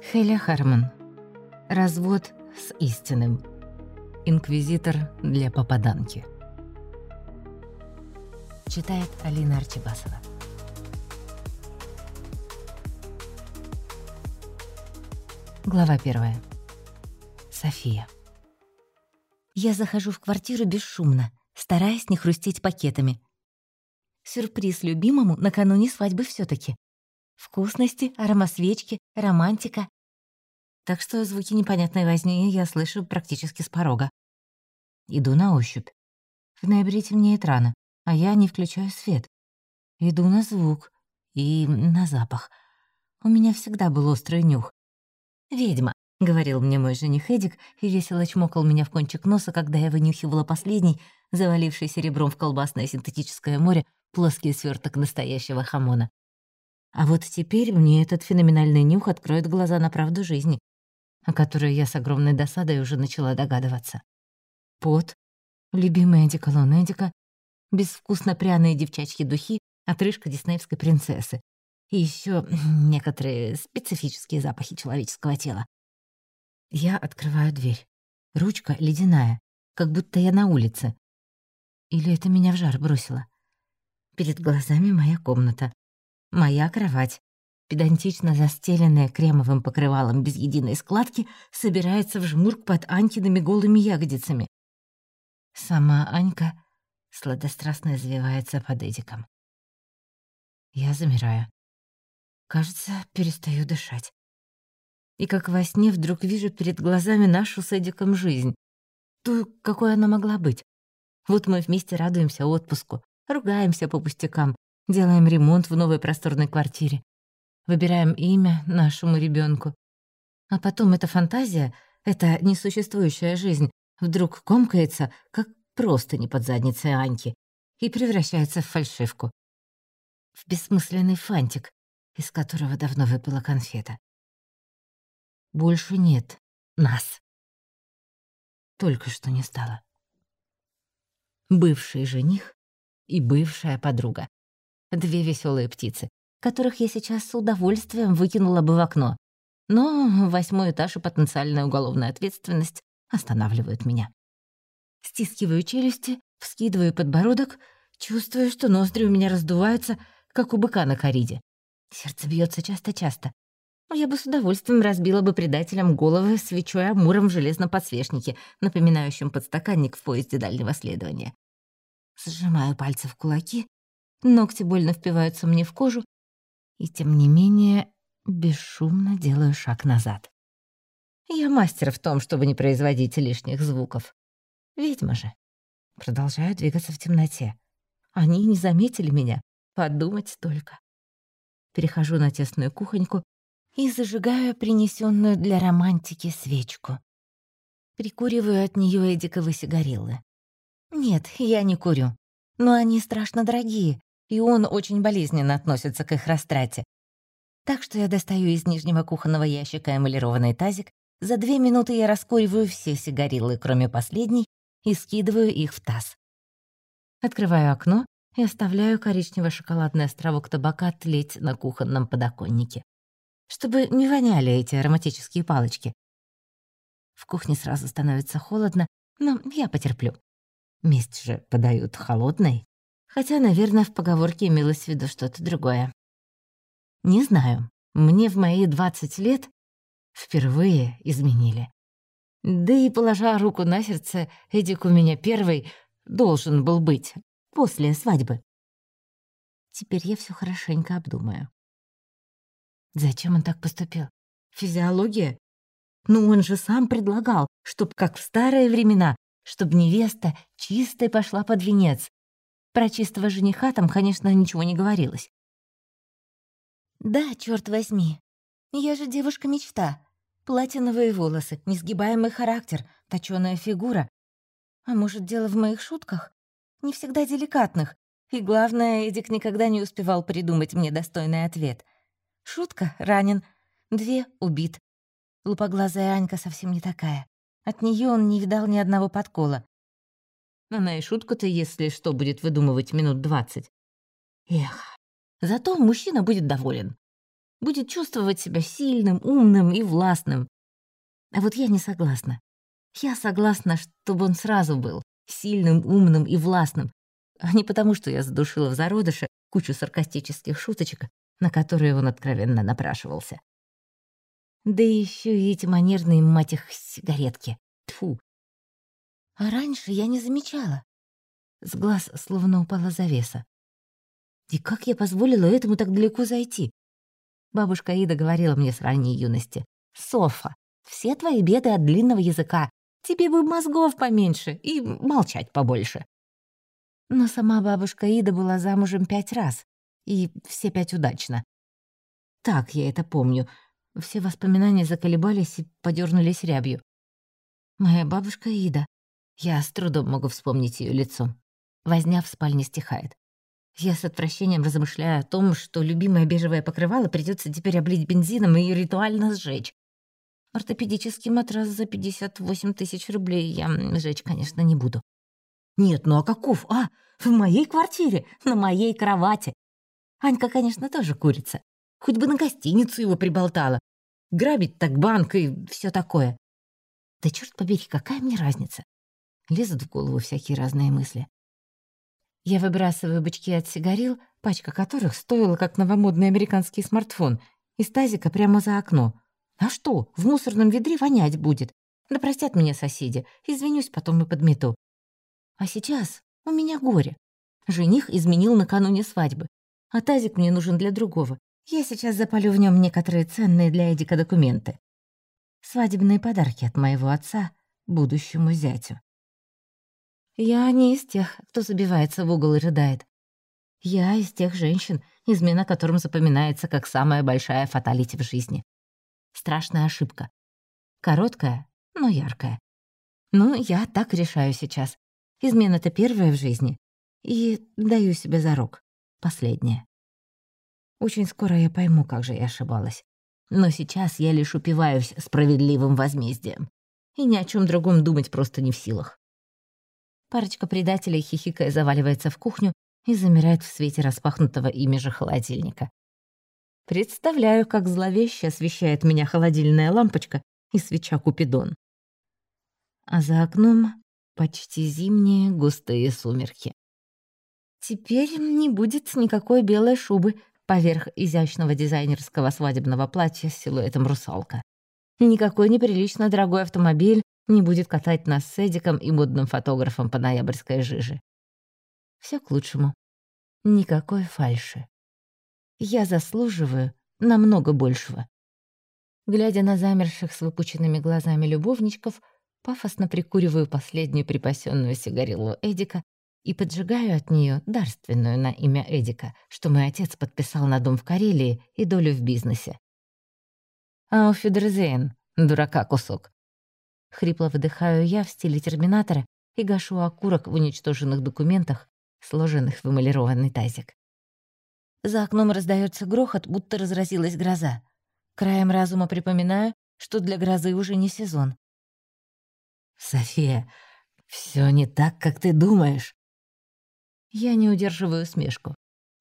Хеля Харман. Развод с истинным. Инквизитор для попаданки. Читает Алина Арчибасова. Глава первая. София. Я захожу в квартиру бесшумно, стараясь не хрустеть пакетами. Сюрприз любимому накануне свадьбы все таки Вкусности, аромасвечки, романтика. Так что звуки непонятной возни я слышу практически с порога. Иду на ощупь. В ноябре темнеет рано, а я не включаю свет. Иду на звук и на запах. У меня всегда был острый нюх. «Ведьма», — говорил мне мой жених Эдик и весело чмокал меня в кончик носа, когда я вынюхивала последний, завалившийся ребром в колбасное синтетическое море, плоский сверток настоящего хамона. А вот теперь мне этот феноменальный нюх откроет глаза на правду жизни, о которой я с огромной досадой уже начала догадываться. Пот, любимый одеколон Эдика, безвкусно пряные девчачьи духи, отрыжка диснеевской принцессы и еще некоторые специфические запахи человеческого тела. Я открываю дверь. Ручка ледяная, как будто я на улице. Или это меня в жар бросило? Перед глазами моя комната. Моя кровать, педантично застеленная кремовым покрывалом без единой складки, собирается в жмурк под Анькиными голыми ягодицами. Сама Анька сладострастно извивается под Эдиком. Я замираю. Кажется, перестаю дышать. И как во сне вдруг вижу перед глазами нашу с Эдиком жизнь. Ту, какой она могла быть. Вот мы вместе радуемся отпуску, ругаемся по пустякам, Делаем ремонт в новой просторной квартире. Выбираем имя нашему ребенку. А потом эта фантазия, эта несуществующая жизнь вдруг комкается, как просто не под задницей Аньки, и превращается в фальшивку. В бессмысленный фантик, из которого давно выпила конфета. Больше нет нас. Только что не стало. Бывший жених и бывшая подруга. Две веселые птицы, которых я сейчас с удовольствием выкинула бы в окно. Но восьмой этаж и потенциальная уголовная ответственность останавливают меня. Стискиваю челюсти, вскидываю подбородок, чувствую, что ноздри у меня раздуваются, как у быка на кориде. Сердце бьется часто-часто. Я бы с удовольствием разбила бы предателям головы свечой амуром в железном подсвечнике, напоминающем подстаканник в поезде дальнего следования. Сжимаю пальцы в кулаки Ногти больно впиваются мне в кожу, и тем не менее бесшумно делаю шаг назад. Я мастер в том, чтобы не производить лишних звуков. Ведьма же. Продолжаю двигаться в темноте. Они не заметили меня. Подумать только. Перехожу на тесную кухоньку и зажигаю принесенную для романтики свечку. Прикуриваю от нее эдиковые сигариллы. Нет, я не курю. Но они страшно дорогие, и он очень болезненно относится к их растрате. Так что я достаю из нижнего кухонного ящика эмалированный тазик, за две минуты я раскуриваю все сигарилы, кроме последней, и скидываю их в таз. Открываю окно и оставляю коричнево-шоколадный островок табака тлеть на кухонном подоконнике. Чтобы не воняли эти ароматические палочки. В кухне сразу становится холодно, но я потерплю. Месть же подают холодной. Хотя, наверное, в поговорке имелось в виду что-то другое. Не знаю, мне в мои 20 лет впервые изменили. Да и, положа руку на сердце, Эдик у меня первый должен был быть после свадьбы. Теперь я все хорошенько обдумаю. Зачем он так поступил? Физиология? Ну, он же сам предлагал, чтоб, как в старые времена, чтобы невеста чистой пошла под венец, про чистого жениха там, конечно, ничего не говорилось. «Да, черт возьми. Я же девушка-мечта. Платиновые волосы, несгибаемый характер, точёная фигура. А может, дело в моих шутках? Не всегда деликатных. И главное, Эдик никогда не успевал придумать мне достойный ответ. Шутка — ранен. Две — убит. Лупоглазая Анька совсем не такая. От нее он не видал ни одного подкола. Она и шутку-то, если что, будет выдумывать минут двадцать. Эх, зато мужчина будет доволен. будет чувствовать себя сильным, умным и властным. А вот я не согласна. Я согласна, чтобы он сразу был сильным, умным и властным, а не потому, что я задушила в зародыше кучу саркастических шуточек, на которые он откровенно напрашивался. Да еще и эти манерные, мать их, сигаретки. Тфу. А раньше я не замечала. С глаз словно упала завеса. И как я позволила этому так далеко зайти? Бабушка Ида говорила мне с ранней юности. «Софа, все твои беды от длинного языка. Тебе бы мозгов поменьше и молчать побольше». Но сама бабушка Ида была замужем пять раз, и все пять удачно. Так я это помню. Все воспоминания заколебались и подернулись рябью. Моя бабушка Ида. Я с трудом могу вспомнить ее лицо. Возня в спальне стихает. Я с отвращением размышляю о том, что любимое бежевое покрывало придется теперь облить бензином и ритуально сжечь. Ортопедический матрас за 58 тысяч рублей я сжечь, конечно, не буду. Нет, ну а каков? А, в моей квартире, на моей кровати. Анька, конечно, тоже курица. Хоть бы на гостиницу его приболтала. Грабить так банк и все такое. Да черт побери, какая мне разница? Лезут в голову всякие разные мысли. Я выбрасываю бычки от сигарил, пачка которых стоила как новомодный американский смартфон, из тазика прямо за окно. А что, в мусорном ведре вонять будет? Да простят меня соседи, извинюсь потом и подмету. А сейчас у меня горе. Жених изменил накануне свадьбы, а тазик мне нужен для другого. Я сейчас запалю в нем некоторые ценные для Эдика документы. Свадебные подарки от моего отца будущему зятю. Я не из тех, кто забивается в угол и рыдает. Я из тех женщин, измена которым запоминается как самая большая фаталити в жизни. Страшная ошибка. Короткая, но яркая. Ну, я так решаю сейчас. Измена-то первая в жизни. И даю себе зарок. Последняя. Очень скоро я пойму, как же я ошибалась. Но сейчас я лишь упиваюсь справедливым возмездием. И ни о чем другом думать просто не в силах. Парочка предателей, хихикая, заваливается в кухню и замирает в свете распахнутого ими же холодильника. Представляю, как зловеще освещает меня холодильная лампочка и свеча Купидон. А за окном Почти зимние густые сумерки. Теперь не будет никакой белой шубы поверх изящного дизайнерского свадебного платья с силуэтом русалка. Никакой неприлично дорогой автомобиль не будет катать нас с Эдиком и модным фотографом по ноябрьской жиже. Все к лучшему. Никакой фальши. Я заслуживаю намного большего. Глядя на замерших с выпученными глазами любовничков, пафосно прикуриваю последнюю припасенную сигарилу Эдика и поджигаю от нее дарственную на имя Эдика, что мой отец подписал на дом в Карелии и долю в бизнесе. «Ауфидерзейн, дурака кусок!» Хрипло выдыхаю я в стиле терминатора и гашу окурок в уничтоженных документах, сложенных в эмалированный тазик. За окном раздается грохот, будто разразилась гроза. Краем разума припоминаю, что для грозы уже не сезон. «София, все не так, как ты думаешь». Я не удерживаю смешку.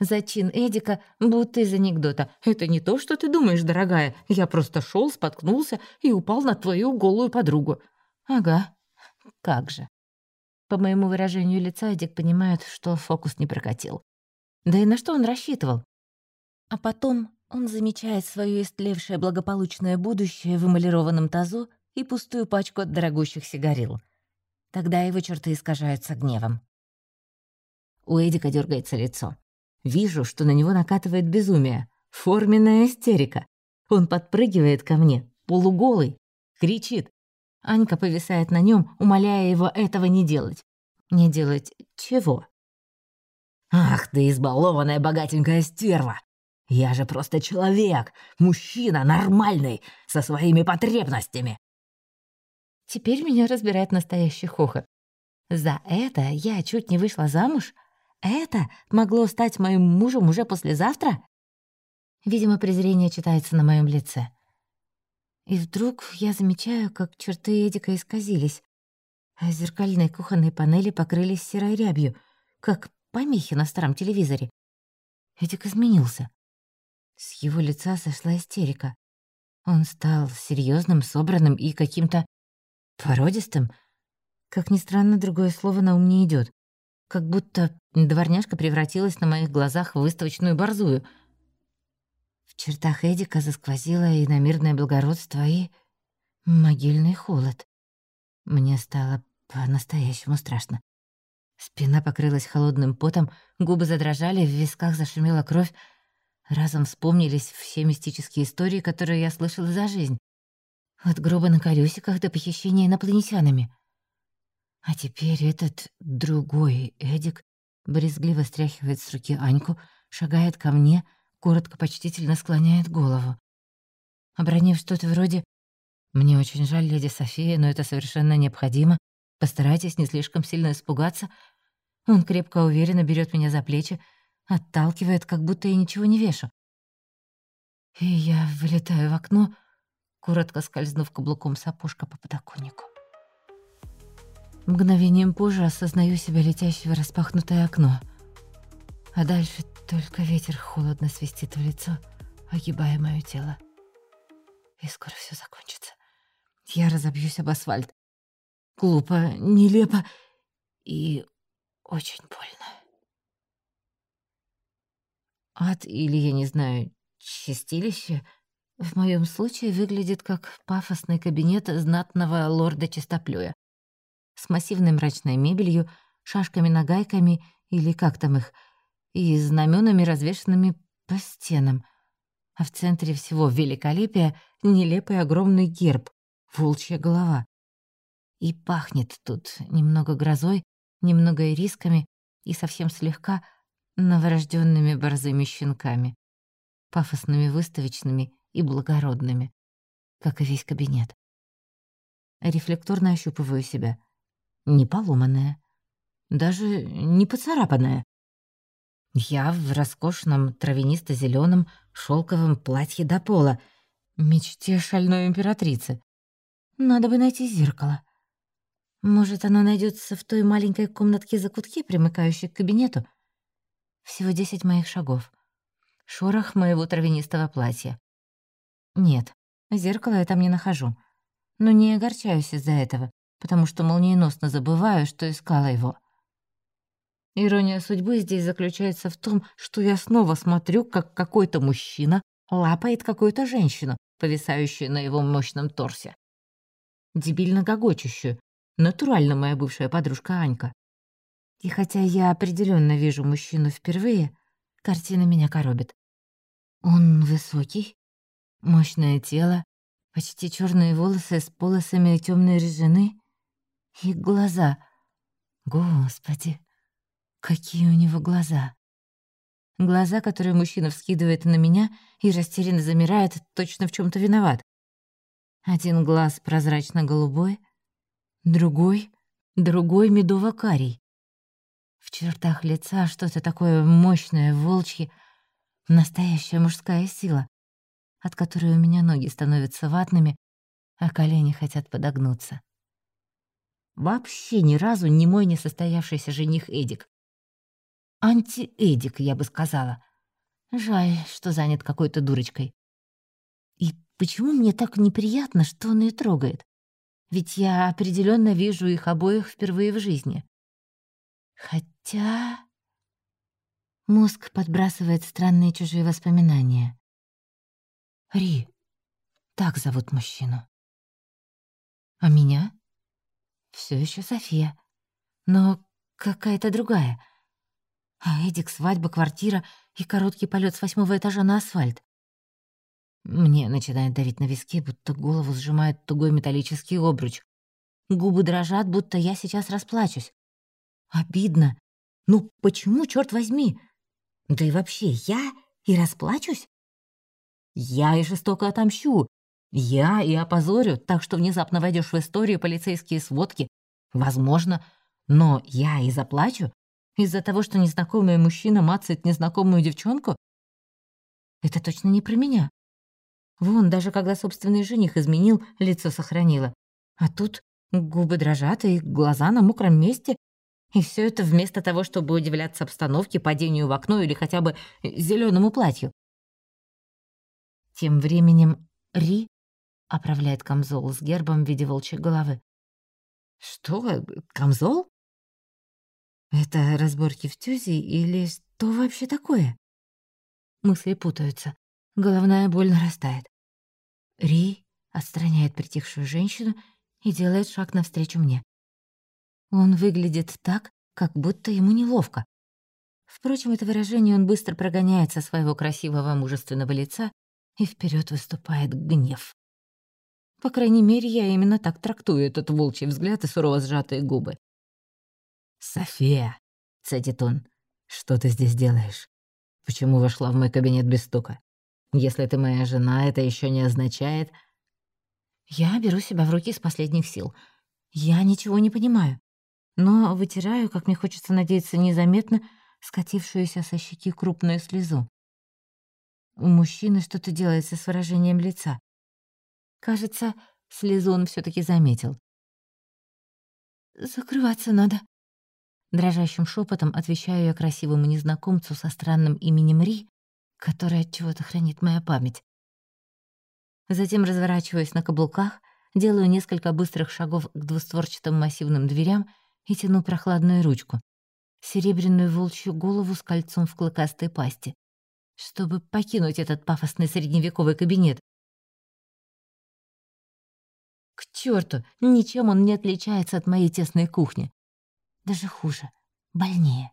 Зачин Эдика, будто из анекдота. «Это не то, что ты думаешь, дорогая. Я просто шел, споткнулся и упал на твою голую подругу». «Ага, как же». По моему выражению лица Эдик понимает, что фокус не прокатил. Да и на что он рассчитывал? А потом он замечает свое истлевшее благополучное будущее в эмалированном тазу и пустую пачку от дорогущих сигарил. Тогда его черты искажаются гневом. У Эдика дергается лицо. Вижу, что на него накатывает безумие. Форменная истерика. Он подпрыгивает ко мне, полуголый, кричит. Анька повисает на нем, умоляя его этого не делать. Не делать чего? «Ах ты, избалованная богатенькая стерва! Я же просто человек, мужчина нормальный, со своими потребностями. Теперь меня разбирает настоящий хохот. За это я чуть не вышла замуж? Это могло стать моим мужем уже послезавтра? Видимо, презрение читается на моем лице. И вдруг я замечаю, как черты Эдика исказились, а зеркальные кухонные панели покрылись серой рябью, как помехи на старом телевизоре. Эдик изменился. С его лица сошла истерика. Он стал серьезным, собранным и каким-то породистым. Как ни странно, другое слово на ум не идет. Как будто дворняжка превратилась на моих глазах в выставочную борзую. В чертах Эдика засквозило и намирное благородство, и могильный холод. Мне стало по-настоящему страшно. Спина покрылась холодным потом, губы задрожали, в висках зашумела кровь. Разом вспомнились все мистические истории, которые я слышала за жизнь. От гроба на колесиках до похищения инопланетянами. А теперь этот другой Эдик брезгливо стряхивает с руки Аньку, шагает ко мне, коротко почтительно склоняет голову. Обронив что-то вроде «Мне очень жаль, леди София, но это совершенно необходимо. Постарайтесь не слишком сильно испугаться». Он крепко уверенно берет меня за плечи, отталкивает, как будто я ничего не вешу. И я вылетаю в окно, коротко скользнув каблуком сапожка по подоконнику. Мгновением позже осознаю себя летящего в распахнутое окно. А дальше только ветер холодно свистит в лицо, огибая моё тело. И скоро все закончится. Я разобьюсь об асфальт. Глупо, нелепо и очень больно. Ад или, я не знаю, чистилище в моем случае выглядит как пафосный кабинет знатного лорда Чистоплюя с массивной мрачной мебелью, шашками-нагайками или как там их, и знаменами, развешанными по стенам. А в центре всего великолепия нелепый огромный герб — волчья голова. И пахнет тут немного грозой, немного ирисками и совсем слегка новорожденными борзыми щенками, пафосными выставочными и благородными, как и весь кабинет. Рефлекторно ощупываю себя. Не поломанная, даже не поцарапанная. Я в роскошном травянисто зеленом шелковом платье до пола, мечте шальной императрицы. Надо бы найти зеркало. Может, оно найдется в той маленькой комнатке-закутке, примыкающей к кабинету? Всего десять моих шагов. Шорох моего травянистого платья. Нет, зеркало я там не нахожу. Но не огорчаюсь из-за этого, потому что молниеносно забываю, что искала его. Ирония судьбы здесь заключается в том, что я снова смотрю, как какой-то мужчина лапает какую-то женщину, повисающую на его мощном торсе. Дебильно гогочущую, натурально моя бывшая подружка Анька. И хотя я определенно вижу мужчину впервые, картина меня коробит. Он высокий, мощное тело, почти черные волосы с полосами темной рыжины и глаза. Господи, какие у него глаза! Глаза, которые мужчина вскидывает на меня и растерянно замирает, точно в чем то виноват. Один глаз прозрачно-голубой, другой, другой медово-карий. В чертах лица что-то такое мощное, волчье, настоящая мужская сила, от которой у меня ноги становятся ватными, а колени хотят подогнуться. Вообще ни разу не мой несостоявшийся жених Эдик. Анти-Эдик, я бы сказала. Жаль, что занят какой-то дурочкой. И почему мне так неприятно, что он ее трогает? Ведь я определенно вижу их обоих впервые в жизни. Хотя... Мозг подбрасывает странные чужие воспоминания. Ри. Так зовут мужчину. А меня? Все еще София. Но какая-то другая. А Эдик, свадьба, квартира и короткий полет с восьмого этажа на асфальт. Мне начинает давить на виски, будто голову сжимает тугой металлический обруч. Губы дрожат, будто я сейчас расплачусь. Обидно. Ну почему, черт возьми? Да и вообще, я и расплачусь? Я и жестоко отомщу. Я и опозорю, так что внезапно войдешь в историю полицейские сводки. Возможно. Но я и заплачу? Из-за того, что незнакомый мужчина мацает незнакомую девчонку? Это точно не про меня. Вон, даже когда собственный жених изменил, лицо сохранило. А тут губы дрожат и глаза на мокром месте. И все это вместо того, чтобы удивляться обстановке, падению в окно или хотя бы зеленому платью. Тем временем Ри оправляет камзол с гербом в виде волчьей головы. «Что? Камзол?» «Это разборки в тюзе или что вообще такое?» Мысли путаются. Головная боль нарастает. Ри отстраняет притихшую женщину и делает шаг навстречу мне. Он выглядит так, как будто ему неловко. Впрочем, это выражение он быстро прогоняет со своего красивого мужественного лица, и вперед выступает гнев. По крайней мере, я именно так трактую этот волчий взгляд и сурово сжатые губы. «София», — цедит он, — «что ты здесь делаешь? Почему вошла в мой кабинет без стука? Если ты моя жена, это еще не означает...» Я беру себя в руки с последних сил. Я ничего не понимаю но вытираю, как мне хочется надеяться, незаметно скатившуюся со щеки крупную слезу. У мужчины что-то делается с выражением лица. Кажется, слезу он все таки заметил. «Закрываться надо», Дрожащим шепотом отвечаю я красивому незнакомцу со странным именем Ри, который от чего-то хранит моя память. Затем разворачиваюсь на каблуках, делаю несколько быстрых шагов к двустворчатым массивным дверям и тяну прохладную ручку, серебряную волчью голову с кольцом в клыкастой пасти, чтобы покинуть этот пафосный средневековый кабинет. Черту, ничем он не отличается от моей тесной кухни. Даже хуже, больнее.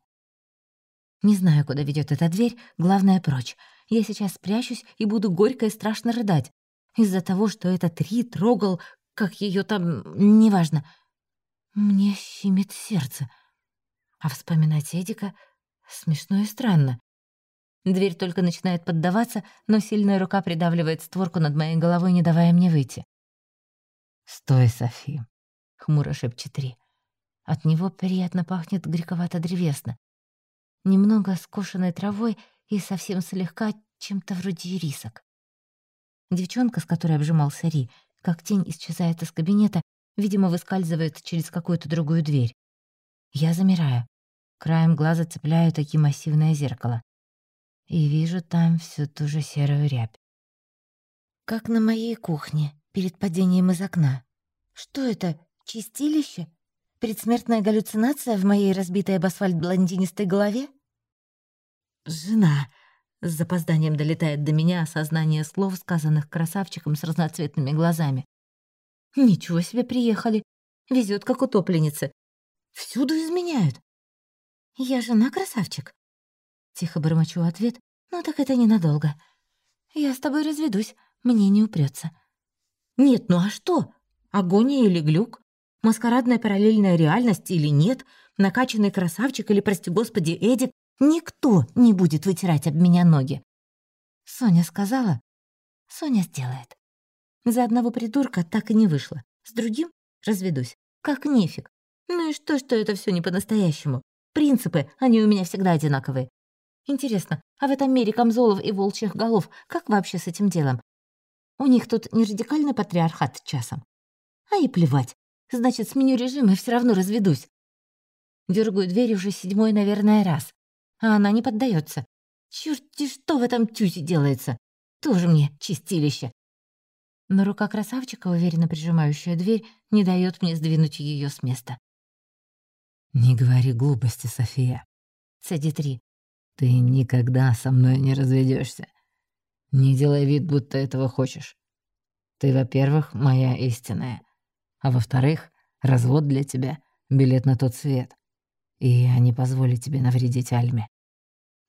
Не знаю, куда ведет эта дверь, главное прочь. Я сейчас спрячусь и буду горько и страшно рыдать. Из-за того, что этот Ри трогал, как ее там, неважно, мне щемит сердце. А вспоминать Эдика смешно и странно. Дверь только начинает поддаваться, но сильная рука придавливает створку над моей головой, не давая мне выйти. «Стой, Софи», — хмуро шепчет Ри. От него приятно пахнет грековато-древесно. Немного скошенной травой и совсем слегка чем-то вроде рисок. Девчонка, с которой обжимался Ри, как тень исчезает из кабинета, Видимо, выскальзывает через какую-то другую дверь. Я замираю. Краем глаза цепляю таки массивное зеркало. И вижу там всю ту же серую рябь. Как на моей кухне, перед падением из окна. Что это, чистилище? Предсмертная галлюцинация в моей разбитой об асфальт блондинистой голове? «Жена!» — с запозданием долетает до меня осознание слов, сказанных красавчиком с разноцветными глазами. Ничего себе приехали. Везет как утопленницы. Всюду изменяют. Я жена красавчик. Тихо бормочу ответ, но так это ненадолго. Я с тобой разведусь, мне не упрется. Нет, ну а что? Агония или глюк? Маскарадная параллельная реальность или нет? Накачанный красавчик или, прости господи, Эдик? Никто не будет вытирать об меня ноги. Соня сказала, Соня сделает. За одного придурка так и не вышло. С другим разведусь. Как нефиг. Ну и что, что это все не по-настоящему? Принципы, они у меня всегда одинаковые. Интересно, а в этом мире камзолов и волчьих голов как вообще с этим делом? У них тут не радикальный патриархат часом. А и плевать. Значит, сменю режим и все равно разведусь. Дергаю дверь уже седьмой, наверное, раз. А она не поддается. Чёрт-ти что в этом тюзе делается? Тоже мне чистилище. Но рука красавчика, уверенно прижимающая дверь, не дает мне сдвинуть ее с места. «Не говори глупости, София», — цедит Ри. «Ты никогда со мной не разведешься. Не делай вид, будто этого хочешь. Ты, во-первых, моя истинная, а во-вторых, развод для тебя — билет на тот свет. И я не позволю тебе навредить Альме».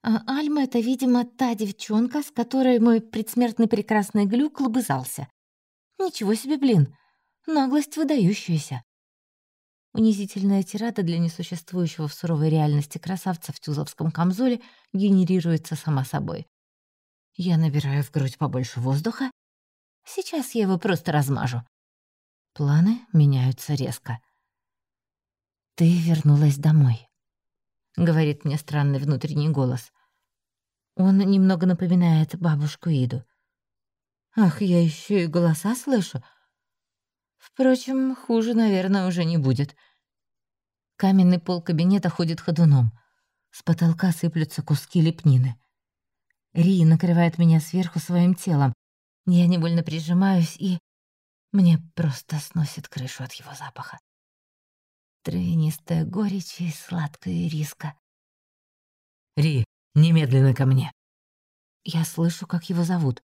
А Альма — это, видимо, та девчонка, с которой мой предсмертный прекрасный глюк лобызался. Ничего себе, блин! Наглость выдающаяся. Унизительная тирада для несуществующего в суровой реальности красавца в тюзовском камзоле генерируется сама собой. Я набираю в грудь побольше воздуха. Сейчас я его просто размажу. Планы меняются резко. «Ты вернулась домой», — говорит мне странный внутренний голос. Он немного напоминает бабушку Иду. Ах, я еще и голоса слышу. Впрочем, хуже, наверное, уже не будет. Каменный пол кабинета ходит ходуном. С потолка сыплются куски лепнины. Ри накрывает меня сверху своим телом. Я невольно прижимаюсь, и мне просто сносит крышу от его запаха. Травянистая горечь и сладкая риска. «Ри, немедленно ко мне!» Я слышу, как его зовут.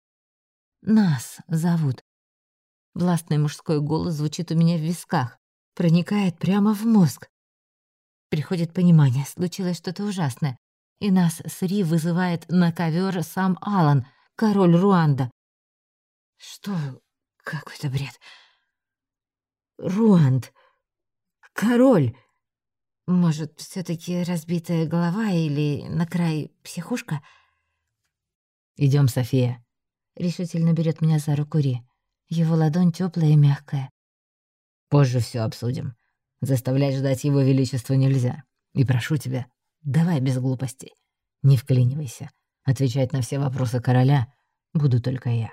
Нас зовут. Властный мужской голос звучит у меня в висках, проникает прямо в мозг. Приходит понимание, случилось что-то ужасное, и нас с Ри вызывает на ковер сам Алан, король Руанда. Что? Какой-то бред. Руанд. Король. Может, все таки разбитая голова или на край психушка? Идем, София. Решительно берет меня за руку Ри. Его ладонь теплая и мягкая. Позже все обсудим. Заставлять ждать его величества нельзя. И прошу тебя, давай без глупостей. Не вклинивайся. Отвечать на все вопросы короля буду только я.